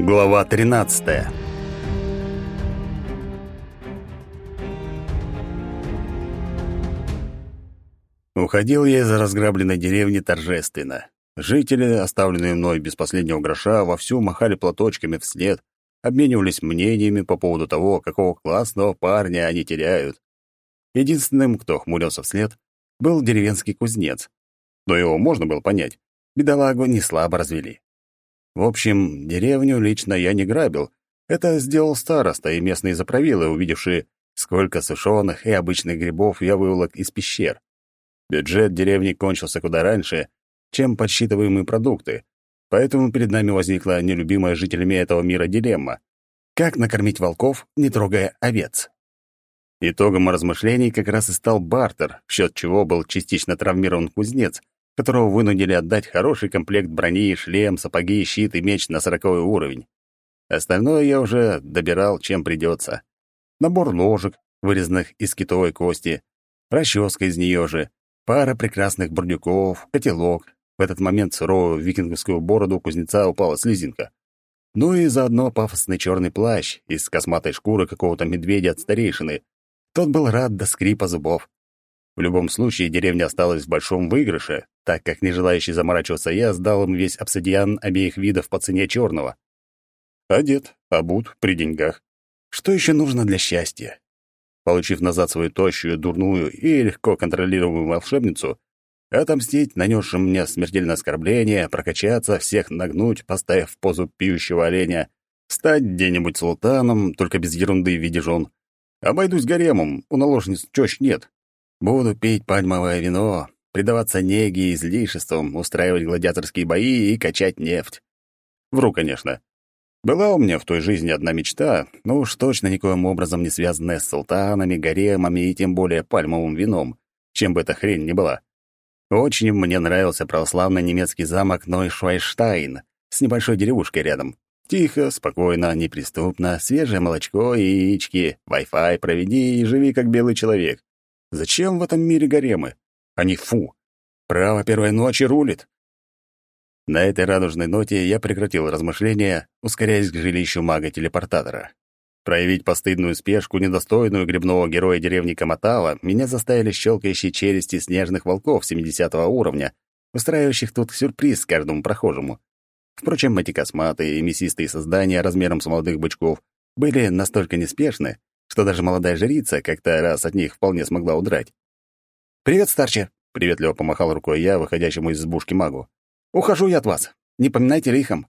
Глава 13. Уходил я из разграбленной деревни торжественно. Жители, оставленные мной без последнего гроша, вовсю махали платочками вслед, обменивались мнениями по поводу того, какого классного парня они теряют. Единственным, кто хмурился вслед, был деревенский кузнец. Но его можно было понять. Бедолагу не слабо развели. В общем, деревню лично я не грабил. Это сделал староста и местные заправилы, увидевшие, сколько сушеных и обычных грибов я выволок из пещер. Бюджет деревни кончился куда раньше, чем подсчитываемые продукты, поэтому перед нами возникла нелюбимая жителями этого мира дилемма. Как накормить волков, не трогая овец? Итогом размышлений как раз и стал бартер, в счет чего был частично травмирован кузнец, которого вынудили отдать хороший комплект брони, шлем, сапоги, щит и меч на сороковой уровень. Остальное я уже добирал, чем придется. Набор ложек, вырезанных из китовой кости, расческа из нее же, пара прекрасных бурдюков, котелок. В этот момент суровую викинговскую бороду кузнеца упала слезинка. Ну и заодно пафосный черный плащ из косматой шкуры какого-то медведя от старейшины. Тот был рад до скрипа зубов. В любом случае, деревня осталась в большом выигрыше, так как не желающий заморачиваться я сдал им весь обсидиан обеих видов по цене черного. Одет, обут, при деньгах. Что еще нужно для счастья? Получив назад свою тощую, дурную и легко контролируемую волшебницу, отомстить нанесшим мне смертельное оскорбление, прокачаться, всех нагнуть, поставив в позу пьющего оленя, стать где-нибудь султаном, только без ерунды в виде жен. Обойдусь гаремом, у наложниц чёщ нет. Буду пить пальмовое вино, предаваться неге и излишествам, устраивать гладиаторские бои и качать нефть. Вру, конечно. Была у меня в той жизни одна мечта, но уж точно никоим образом не связанная с султанами, гаремами и тем более пальмовым вином, чем бы эта хрень ни была. Очень мне нравился православный немецкий замок Нойшвайштайн с небольшой деревушкой рядом. Тихо, спокойно, неприступно, свежее молочко и яички, Wi-Fi проведи и живи как белый человек. Зачем в этом мире гаремы? Они фу. Право первой ночи рулит. На этой радужной ноте я прекратил размышления, ускоряясь к жилищу мага-телепортатора. Проявить постыдную спешку, недостойную грибного героя деревни Каматава, меня заставили щелкающие челюсти снежных волков 70 уровня, устраивающих тут сюрприз каждому прохожему. Впрочем, эти косматые и мясистые создания размером с молодых бычков были настолько неспешны, что даже молодая жрица как-то раз от них вполне смогла удрать. «Привет, старче!» — приветливо помахал рукой я, выходящему из избушки магу. «Ухожу я от вас. Не поминайте лихом».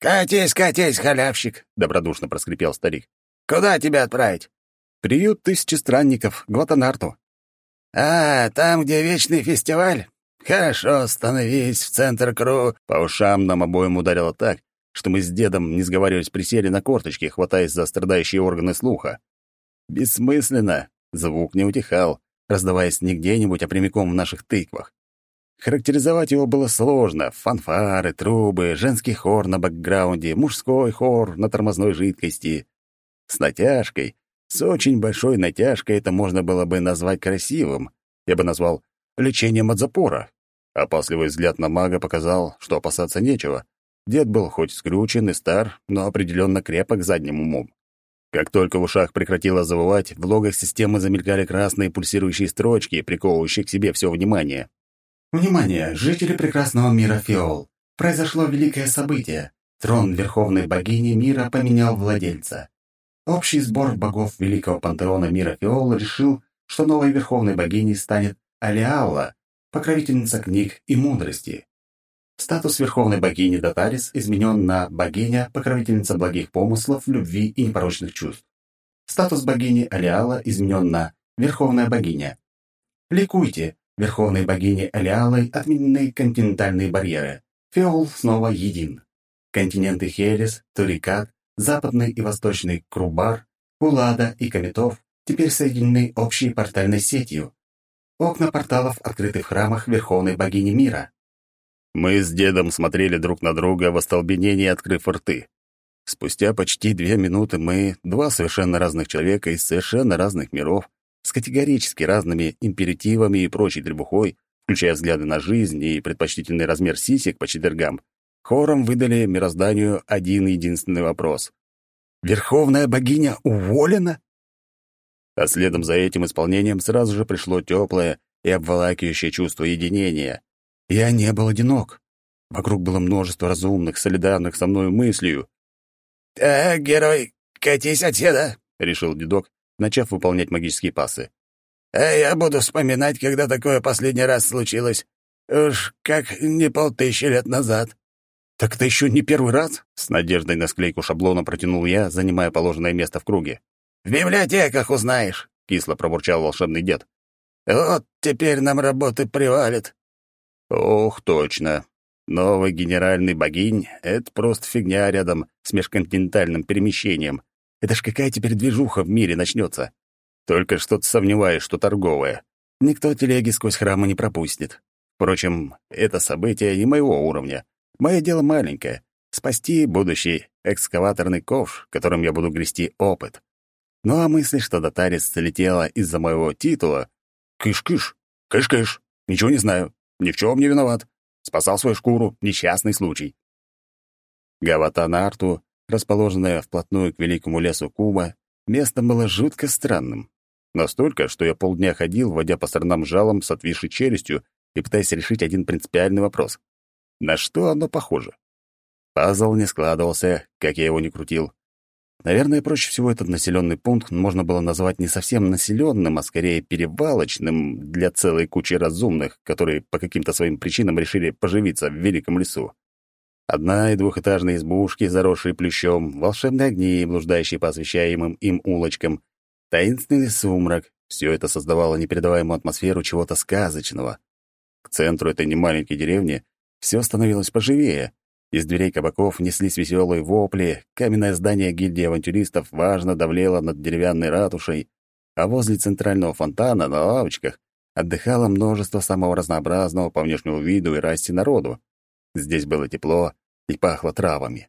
«Катись, катись, халявщик!» — добродушно проскрипел старик. «Куда тебя отправить?» «Приют тысячи странников, Гватанарту». «А, там, где вечный фестиваль? Хорошо, становись в центр кру...» По ушам нам обоим ударило так, что мы с дедом, не сговариваясь, присели на корточки, хватаясь за страдающие органы слуха. Бессмысленно. Звук не утихал, раздаваясь не где-нибудь, а прямиком в наших тыквах. Характеризовать его было сложно. Фанфары, трубы, женский хор на бэкграунде, мужской хор на тормозной жидкости. С натяжкой, с очень большой натяжкой это можно было бы назвать красивым. Я бы назвал лечением от запора. Опасливый взгляд на мага показал, что опасаться нечего. Дед был хоть скрючен и стар, но определенно крепок задним умом. Как только в ушах прекратило завывать, в логах системы замелькали красные пульсирующие строчки, приковывающие к себе все внимание. «Внимание, жители прекрасного мира Фиол! Произошло великое событие. Трон Верховной Богини Мира поменял владельца. Общий сбор богов Великого Пантеона Мира Фиол решил, что новой Верховной Богиней станет Алиаула, покровительница книг и мудрости. Статус верховной богини Датарис изменен на богиня, покровительница благих помыслов, любви и непорочных чувств. Статус богини Алиала изменен на верховная богиня. Ликуйте, верховной богини Алиалой отменены континентальные барьеры. Феол снова един. Континенты Хелис, Турикат, западный и восточный Крубар, Улада и Кометов теперь соединены общей портальной сетью. Окна порталов открыты в храмах Верховной Богини Мира. Мы с дедом смотрели друг на друга в остолбенении, открыв рты. Спустя почти две минуты мы, два совершенно разных человека из совершенно разных миров, с категорически разными императивами и прочей требухой, включая взгляды на жизнь и предпочтительный размер сисек по четвергам, хором выдали мирозданию один единственный вопрос. «Верховная богиня уволена?» А следом за этим исполнением сразу же пришло теплое и обволакивающее чувство единения. Я не был одинок. Вокруг было множество разумных, солидарных со мной мыслью. «Так, герой, катись отсюда!» — решил дедок, начав выполнять магические пасы. «А я буду вспоминать, когда такое последний раз случилось. Уж как не полтысячи лет назад». «Так это еще не первый раз?» — с надеждой на склейку шаблона протянул я, занимая положенное место в круге. «В библиотеках узнаешь», — кисло пробурчал волшебный дед. «Вот теперь нам работы привалит». «Ох, точно. Новый генеральный богинь — это просто фигня рядом с межконтинентальным перемещением. Это ж какая теперь движуха в мире начнется. Только что-то сомневаюсь, что торговая. Никто телеги сквозь храмы не пропустит. Впрочем, это событие не моего уровня. Мое дело маленькое — спасти будущий экскаваторный ковш, которым я буду грести опыт. Ну а мысль, что дотарец слетела из-за моего титула... Кыш-кыш, кыш-кыш, ничего не знаю, ни в чем не виноват. Спасал свою шкуру, несчастный случай. Гаватанарту, расположенная вплотную к великому лесу Куба, место было жутко странным. Настолько, что я полдня ходил, водя по сторонам жалом с отвисшей челюстью и пытаясь решить один принципиальный вопрос. На что оно похоже? Пазл не складывался, как я его не крутил. Наверное, проще всего этот населенный пункт можно было назвать не совсем населенным, а скорее перевалочным для целой кучи разумных, которые по каким-то своим причинам решили поживиться в великом лесу. Одна- и двухэтажные избушки, заросшие плющом, волшебные огни, блуждающие по освещаемым им улочкам, таинственный сумрак — все это создавало непередаваемую атмосферу чего-то сказочного. К центру этой немаленькой деревни все становилось поживее. Из дверей кабаков неслись веселые вопли, каменное здание гильдии авантюристов важно давлело над деревянной ратушей, а возле центрального фонтана на лавочках отдыхало множество самого разнообразного по внешнему виду и расти народу. Здесь было тепло и пахло травами.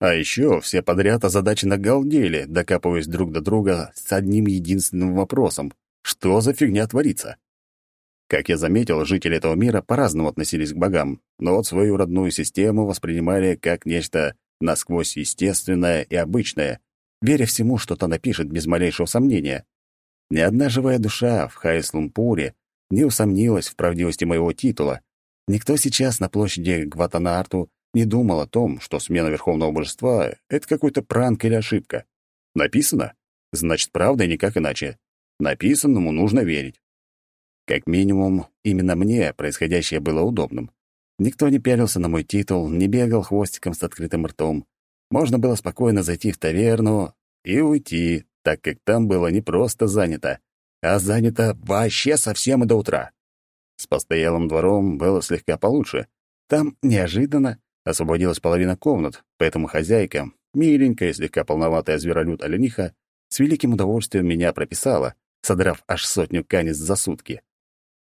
А еще все подряд озадаченно галдели, докапываясь друг до друга с одним единственным вопросом — что за фигня творится? Как я заметил, жители этого мира по-разному относились к богам, но вот свою родную систему воспринимали как нечто насквозь естественное и обычное, веря всему, что та напишет без малейшего сомнения. Ни одна живая душа в Хайслумпуре не усомнилась в правдивости моего титула. Никто сейчас на площади Гватанарту не думал о том, что смена Верховного Божества — это какой-то пранк или ошибка. Написано? Значит, правда и никак иначе. Написанному нужно верить. Как минимум, именно мне происходящее было удобным. Никто не пялился на мой титул, не бегал хвостиком с открытым ртом. Можно было спокойно зайти в таверну и уйти, так как там было не просто занято, а занято вообще совсем и до утра. С постоялым двором было слегка получше. Там неожиданно освободилась половина комнат, поэтому хозяйка, миленькая, слегка полноватая зверолюд-олениха, с великим удовольствием меня прописала, содрав аж сотню канис за сутки.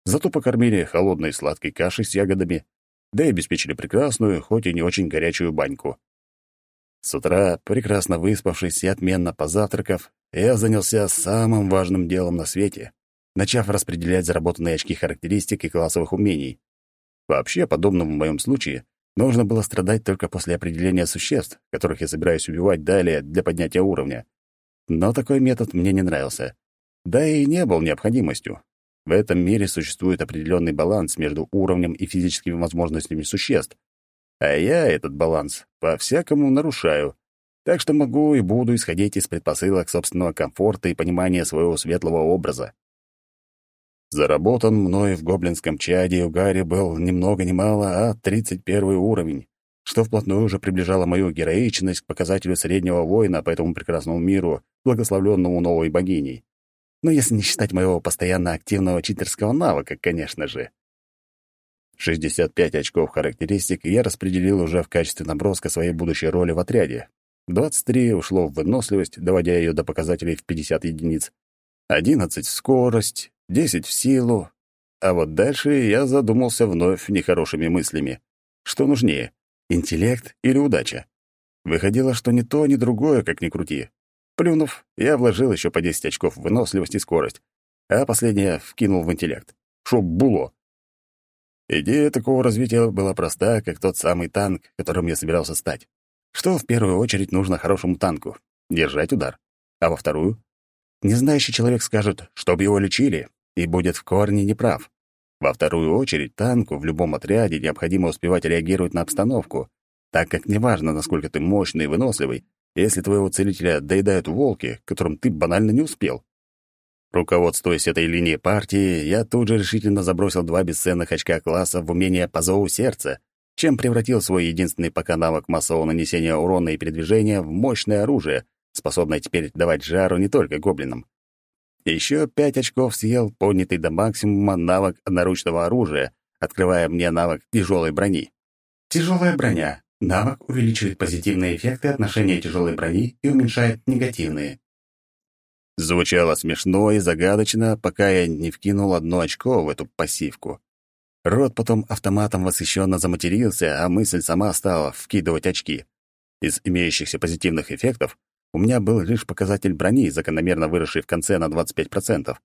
Зато покормили холодной сладкой кашей с ягодами, да и обеспечили прекрасную, хоть и не очень горячую баньку. С утра, прекрасно выспавшись и отменно позавтракав, я занялся самым важным делом на свете, начав распределять заработанные очки характеристик и классовых умений. Вообще, подобному в моем случае, нужно было страдать только после определения существ, которых я собираюсь убивать далее для поднятия уровня. Но такой метод мне не нравился. Да и не был необходимостью. В этом мире существует определенный баланс между уровнем и физическими возможностями существ. А я этот баланс по-всякому нарушаю. Так что могу и буду исходить из предпосылок собственного комфорта и понимания своего светлого образа. Заработан мной в гоблинском чаде у Гарри был ни много ни мало, а 31 уровень, что вплотную уже приближало мою героичность к показателю среднего воина по этому прекрасному миру, благословленному новой богиней. Ну, если не считать моего постоянно активного читерского навыка, конечно же. 65 очков характеристик я распределил уже в качестве наброска своей будущей роли в отряде. 23 ушло в выносливость, доводя ее до показателей в 50 единиц. 11 в скорость, 10 в силу. А вот дальше я задумался вновь нехорошими мыслями. Что нужнее, интеллект или удача? Выходило, что ни то, ни другое, как ни крути. Плюнув, я вложил еще по 10 очков в выносливость и скорость, а последнее вкинул в интеллект. Шоб було. Идея такого развития была проста, как тот самый танк, которым я собирался стать. Что в первую очередь нужно хорошему танку? Держать удар. А во вторую? Незнающий человек скажет, чтобы его лечили, и будет в корне неправ. Во вторую очередь, танку в любом отряде необходимо успевать реагировать на обстановку, так как неважно, насколько ты мощный и выносливый, если твоего целителя доедают волки, которым ты банально не успел. Руководствуясь этой линией партии, я тут же решительно забросил два бесценных очка класса в умение по зову сердца, чем превратил свой единственный пока навык массового нанесения урона и передвижения в мощное оружие, способное теперь давать жару не только гоблинам. Еще пять очков съел поднятый до максимума навык одноручного оружия, открывая мне навык тяжелой брони. Тяжелая броня. Навык увеличивает позитивные эффекты отношения тяжелой брони и уменьшает негативные. Звучало смешно и загадочно, пока я не вкинул одно очко в эту пассивку. Рот потом автоматом восхищенно заматерился, а мысль сама стала вкидывать очки. Из имеющихся позитивных эффектов у меня был лишь показатель брони, закономерно выросший в конце на 25%.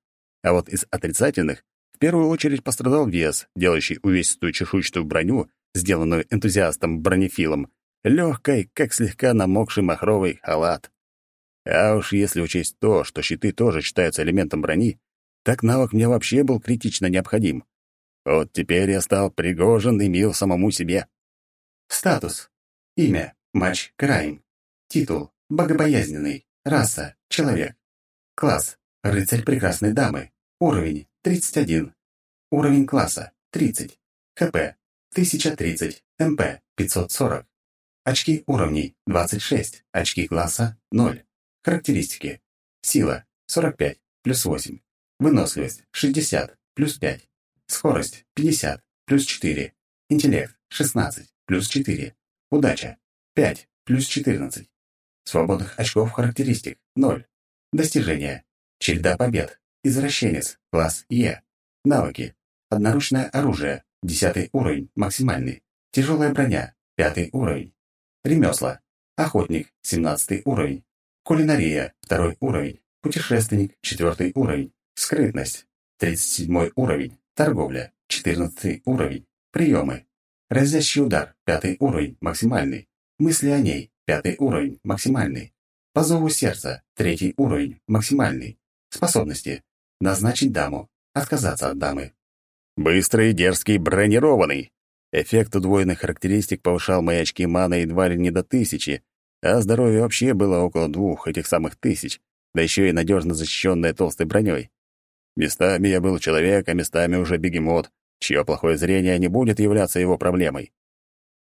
А вот из отрицательных в первую очередь пострадал вес, делающий увесистую чешуйчатую броню, сделанную энтузиастом-бронефилом, легкой, как слегка намокший махровый халат. А уж если учесть то, что щиты тоже считаются элементом брони, так навык мне вообще был критично необходим. Вот теперь я стал пригожен и мил самому себе. Статус. Имя. Матч Крайм. Титул. Богобоязненный. Раса. Человек. Класс. Рыцарь прекрасной дамы. Уровень. 31. Уровень класса. 30. ХП. 1030. МП. 540. Очки уровней. 26. Очки класса. 0. Характеристики. Сила – 45, плюс 8. Выносливость – 60, плюс 5. Скорость – 50, плюс 4. Интеллект – 16, плюс 4. Удача – 5, плюс 14. Свободных очков характеристик – 0. Достижения. Череда побед. Извращенец. Класс Е. Навыки. Одноручное оружие. 10 уровень. Максимальный. Тяжелая броня. 5 уровень. Ремесла. Охотник. 17 уровень. Кулинария – второй уровень. Путешественник – четвертый уровень. Скрытность – тридцать седьмой уровень. Торговля – четырнадцатый уровень. Приемы. Разящий удар – пятый уровень, максимальный. Мысли о ней – пятый уровень, максимальный. По зову сердца – третий уровень, максимальный. Способности. Назначить даму. Отказаться от дамы. Быстрый, дерзкий, бронированный. Эффект удвоенных характеристик повышал мои очки маны едва ли не до тысячи, а здоровье вообще было около двух этих самых тысяч, да еще и надежно защищенное толстой броней. Местами я был человек, а местами уже бегемот, чье плохое зрение не будет являться его проблемой.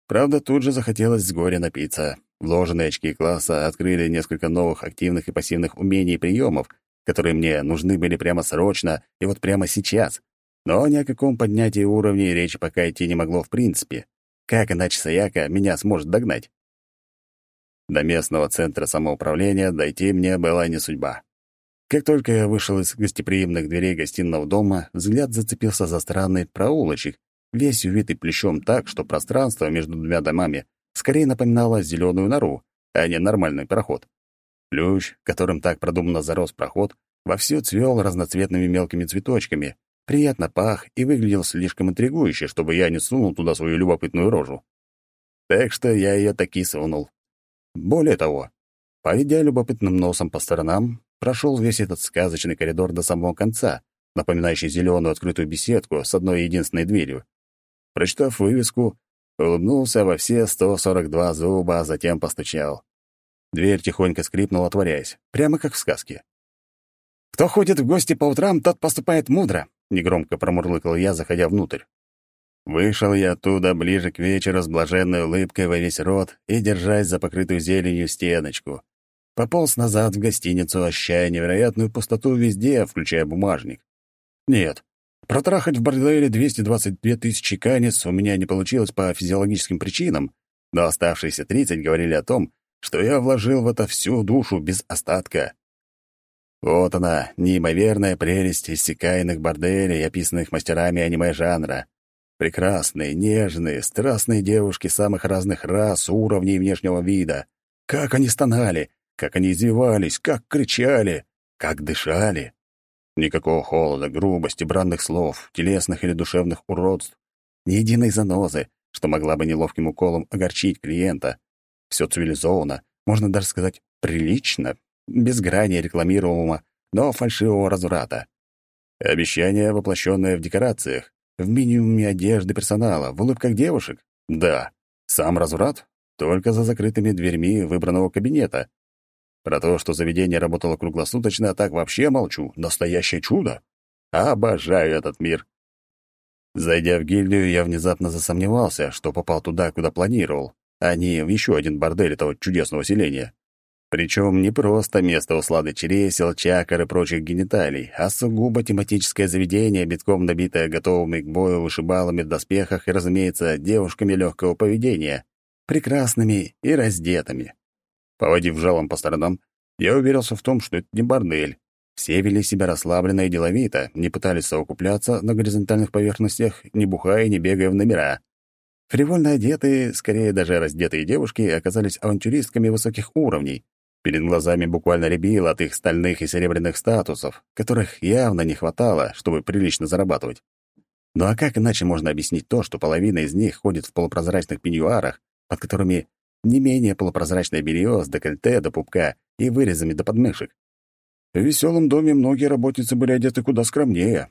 Правда, тут же захотелось с горя напиться. Вложенные очки класса открыли несколько новых активных и пассивных умений и приемов, которые мне нужны были прямо срочно и вот прямо сейчас. Но ни о каком поднятии уровней речи пока идти не могло в принципе. Как иначе Саяка меня сможет догнать? До местного центра самоуправления дойти мне была не судьба. Как только я вышел из гостеприимных дверей гостиного дома, взгляд зацепился за странный проулочек, весь увитый плещом так, что пространство между двумя домами скорее напоминало зеленую нору, а не нормальный проход. Плющ, которым так продуманно зарос проход, вовсю цвел разноцветными мелкими цветочками, приятно пах и выглядел слишком интригующе, чтобы я не сунул туда свою любопытную рожу. Так что я ее таки сунул. Более того, поведя любопытным носом по сторонам, прошел весь этот сказочный коридор до самого конца, напоминающий зеленую открытую беседку с одной единственной дверью. Прочитав вывеску, улыбнулся во все 142 зуба, а затем постучал. Дверь тихонько скрипнула, отворяясь, прямо как в сказке. «Кто ходит в гости по утрам, тот поступает мудро», — негромко промурлыкал я, заходя внутрь. Вышел я оттуда ближе к вечеру с блаженной улыбкой во весь рот и держась за покрытую зеленью стеночку. Пополз назад в гостиницу, ощущая невероятную пустоту везде, включая бумажник. Нет, протрахать в борделе 222 тысячи канец у меня не получилось по физиологическим причинам, но оставшиеся 30 говорили о том, что я вложил в это всю душу без остатка. Вот она, неимоверная прелесть иссякаянных борделей, описанных мастерами аниме-жанра. Прекрасные, нежные, страстные девушки самых разных рас, уровней внешнего вида. Как они стонали, как они извивались, как кричали, как дышали. Никакого холода, грубости, бранных слов, телесных или душевных уродств. ни единой занозы, что могла бы неловким уколом огорчить клиента. Все цивилизованно, можно даже сказать прилично, без грани рекламируемого, но фальшивого разврата. Обещание, воплощенное в декорациях, в минимуме одежды персонала, в улыбках девушек. Да, сам разврат, только за закрытыми дверьми выбранного кабинета. Про то, что заведение работало круглосуточно, так вообще молчу. Настоящее чудо. Обожаю этот мир. Зайдя в гильдию, я внезапно засомневался, что попал туда, куда планировал, а не в еще один бордель этого чудесного селения. Причем не просто место услады чересел, чакр и прочих гениталий, а сугубо тематическое заведение, битком набитое готовыми к бою вышибалами в доспехах и, разумеется, девушками легкого поведения, прекрасными и раздетыми. Поводив жалом по сторонам, я уверился в том, что это не бордель. Все вели себя расслабленно и деловито, не пытались совокупляться на горизонтальных поверхностях, не бухая и не бегая в номера. Фривольно одетые, скорее даже раздетые девушки оказались авантюристками высоких уровней, Перед глазами буквально рябило от их стальных и серебряных статусов, которых явно не хватало, чтобы прилично зарабатывать. Ну а как иначе можно объяснить то, что половина из них ходит в полупрозрачных пеньюарах, под которыми не менее полупрозрачное белье с декольте до пупка и вырезами до подмышек? В веселом доме многие работницы были одеты куда скромнее.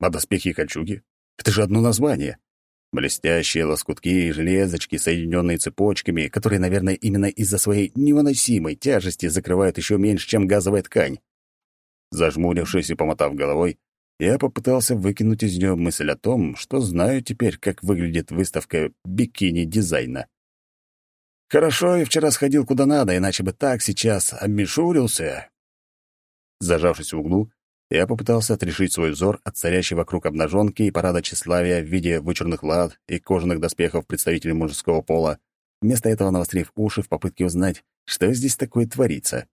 А доспехи и кольчуги — это же одно название. Блестящие лоскутки и железочки, соединенные цепочками, которые, наверное, именно из-за своей невыносимой тяжести закрывают еще меньше, чем газовая ткань. Зажмурившись и помотав головой, я попытался выкинуть из нее мысль о том, что знаю теперь, как выглядит выставка бикини-дизайна. Хорошо, я вчера сходил куда надо, иначе бы так сейчас обмешурился. Зажавшись в углу, я попытался отрешить свой взор от царящей вокруг обнаженки и парада тщеславия в виде вычурных лад и кожаных доспехов представителей мужского пола, вместо этого навострив уши в попытке узнать, что здесь такое творится.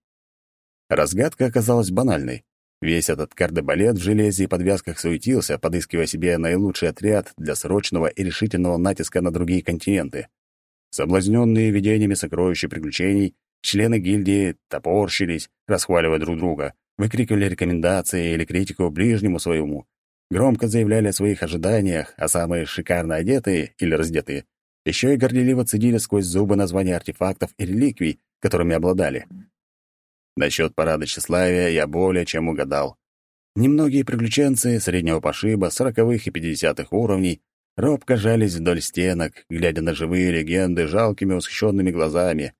Разгадка оказалась банальной. Весь этот кардебалет в железе и подвязках суетился, подыскивая себе наилучший отряд для срочного и решительного натиска на другие континенты. Соблазненные видениями сокровищ и приключений, члены гильдии топорщились, расхваливая друг друга — выкрикивали рекомендации или критику ближнему своему, громко заявляли о своих ожиданиях, а самые шикарно одетые или раздетые еще и горделиво цедили сквозь зубы названия артефактов и реликвий, которыми обладали. Насчет парада тщеславия я более чем угадал. Немногие приключенцы среднего пошиба, сороковых и пятидесятых уровней робко жались вдоль стенок, глядя на живые легенды жалкими восхищенными глазами.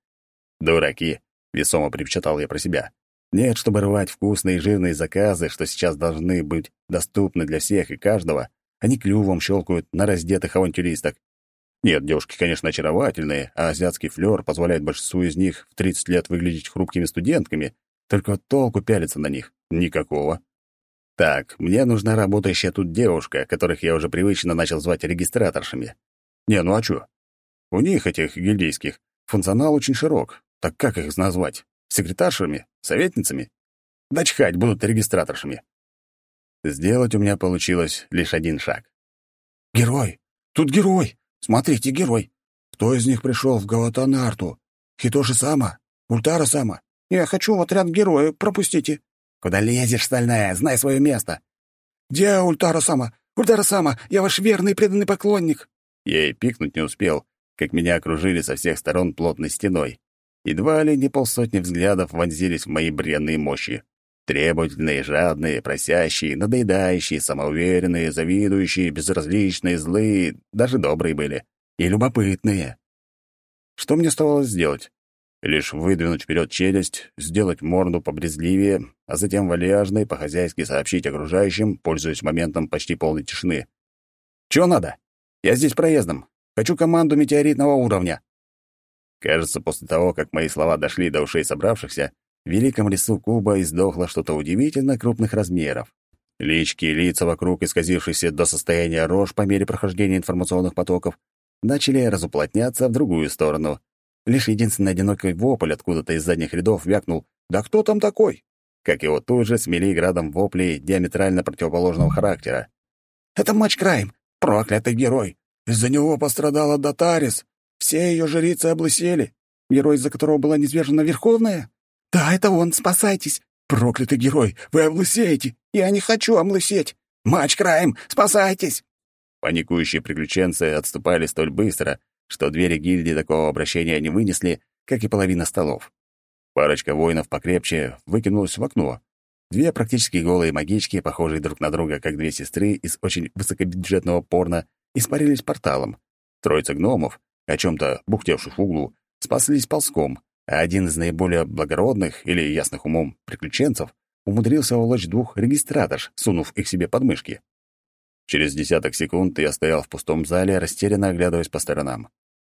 «Дураки!» — весомо припечатал я про себя. Нет, чтобы рвать вкусные и жирные заказы, что сейчас должны быть доступны для всех и каждого, они клювом щелкают на раздетых авантюристок. Нет, девушки, конечно, очаровательные, а азиатский флёр позволяет большинству из них в 30 лет выглядеть хрупкими студентками, только толку пялиться на них никакого. Так, мне нужна работающая тут девушка, которых я уже привычно начал звать регистраторшами. Не, ну а чё? У них, этих гильдейских, функционал очень широк. Так как их назвать? Секретаршами? Советницами? Да чхать, будут регистраторшами. Сделать у меня получилось лишь один шаг. «Герой! Тут герой! Смотрите, герой! Кто из них пришел в Галатанарту? Хитоши Сама? Ультара Сама? Я хочу в отряд героя, пропустите!» «Куда лезешь, стальная? Знай свое место!» «Где Ультара Сама? Ультара Сама, я ваш верный преданный поклонник!» Я и пикнуть не успел, как меня окружили со всех сторон плотной стеной. Едва ли не полсотни взглядов вонзились в мои бренные мощи. Требовательные, жадные, просящие, надоедающие, самоуверенные, завидующие, безразличные, злые, даже добрые были. И любопытные. Что мне оставалось сделать? Лишь выдвинуть вперед челюсть, сделать морду побрезливее, а затем вальяжно по-хозяйски сообщить окружающим, пользуясь моментом почти полной тишины. «Чего надо? Я здесь проездом. Хочу команду метеоритного уровня». Кажется, после того, как мои слова дошли до ушей собравшихся, в великом лесу Куба издохло что-то удивительно крупных размеров. Лички и лица вокруг, исказившиеся до состояния рож по мере прохождения информационных потоков, начали разуплотняться в другую сторону. Лишь единственный одинокий вопль откуда-то из задних рядов вякнул «Да кто там такой?», как его тут же смели градом воплей диаметрально противоположного характера. «Это Матч Крайм! Проклятый герой! Из-за него пострадала Датарис! Все ее жрицы облысели. Герой, из-за которого была низвержена Верховная? Да, это он, спасайтесь. Проклятый герой, вы облысеете. Я не хочу облысеть. Матч Крайм, спасайтесь. Паникующие приключенцы отступали столь быстро, что двери гильдии такого обращения не вынесли, как и половина столов. Парочка воинов покрепче выкинулась в окно. Две практически голые магички, похожие друг на друга, как две сестры из очень высокобюджетного порно, испарились порталом. Троица гномов, о чем-то бухтевших в углу, спаслись ползком, а один из наиболее благородных или ясных умом приключенцев умудрился увлечь двух регистраторш, сунув их себе под мышки. Через десяток секунд я стоял в пустом зале, растерянно оглядываясь по сторонам.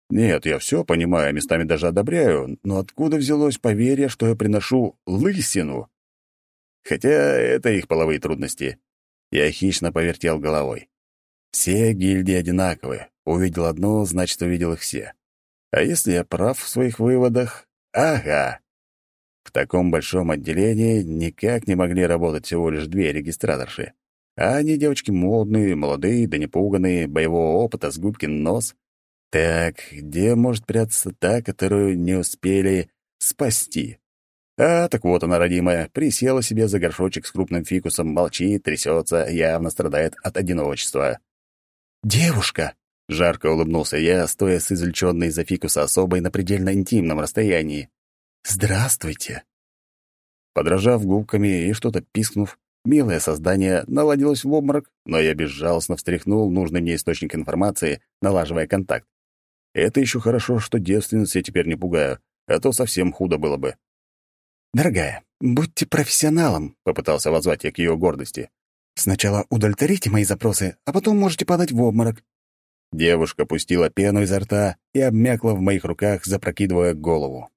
Нет, я все понимаю, местами даже одобряю, но откуда взялось поверье, что я приношу лысину? Хотя это их половые трудности. Я хищно повертел головой. Все гильдии одинаковые. Увидел одну, значит, увидел их все. А если я прав в своих выводах? Ага. В таком большом отделении никак не могли работать всего лишь две регистраторши. А они девочки модные, молодые, да непуганные, боевого опыта с губкин нос. Так, где может прятаться та, которую не успели спасти? А, так вот она, родимая, присела себе за горшочек с крупным фикусом, молчит, трясется, явно страдает от одиночества. «Девушка!» — жарко улыбнулся я, стоя с извлеченной из-за фикуса особой на предельно интимном расстоянии. «Здравствуйте!» Подражав губками и что-то пискнув, Милое создание наладилось в обморок, но я безжалостно встряхнул нужный мне источник информации, налаживая контакт. Это еще хорошо, что девственность я теперь не пугаю, а то совсем худо было бы. «Дорогая, будьте профессионалом», — попытался воззвать я к ее гордости. «Сначала удовлетворите мои запросы, а потом можете падать в обморок». Девушка пустила пену изо рта и обмякла в моих руках, запрокидывая голову.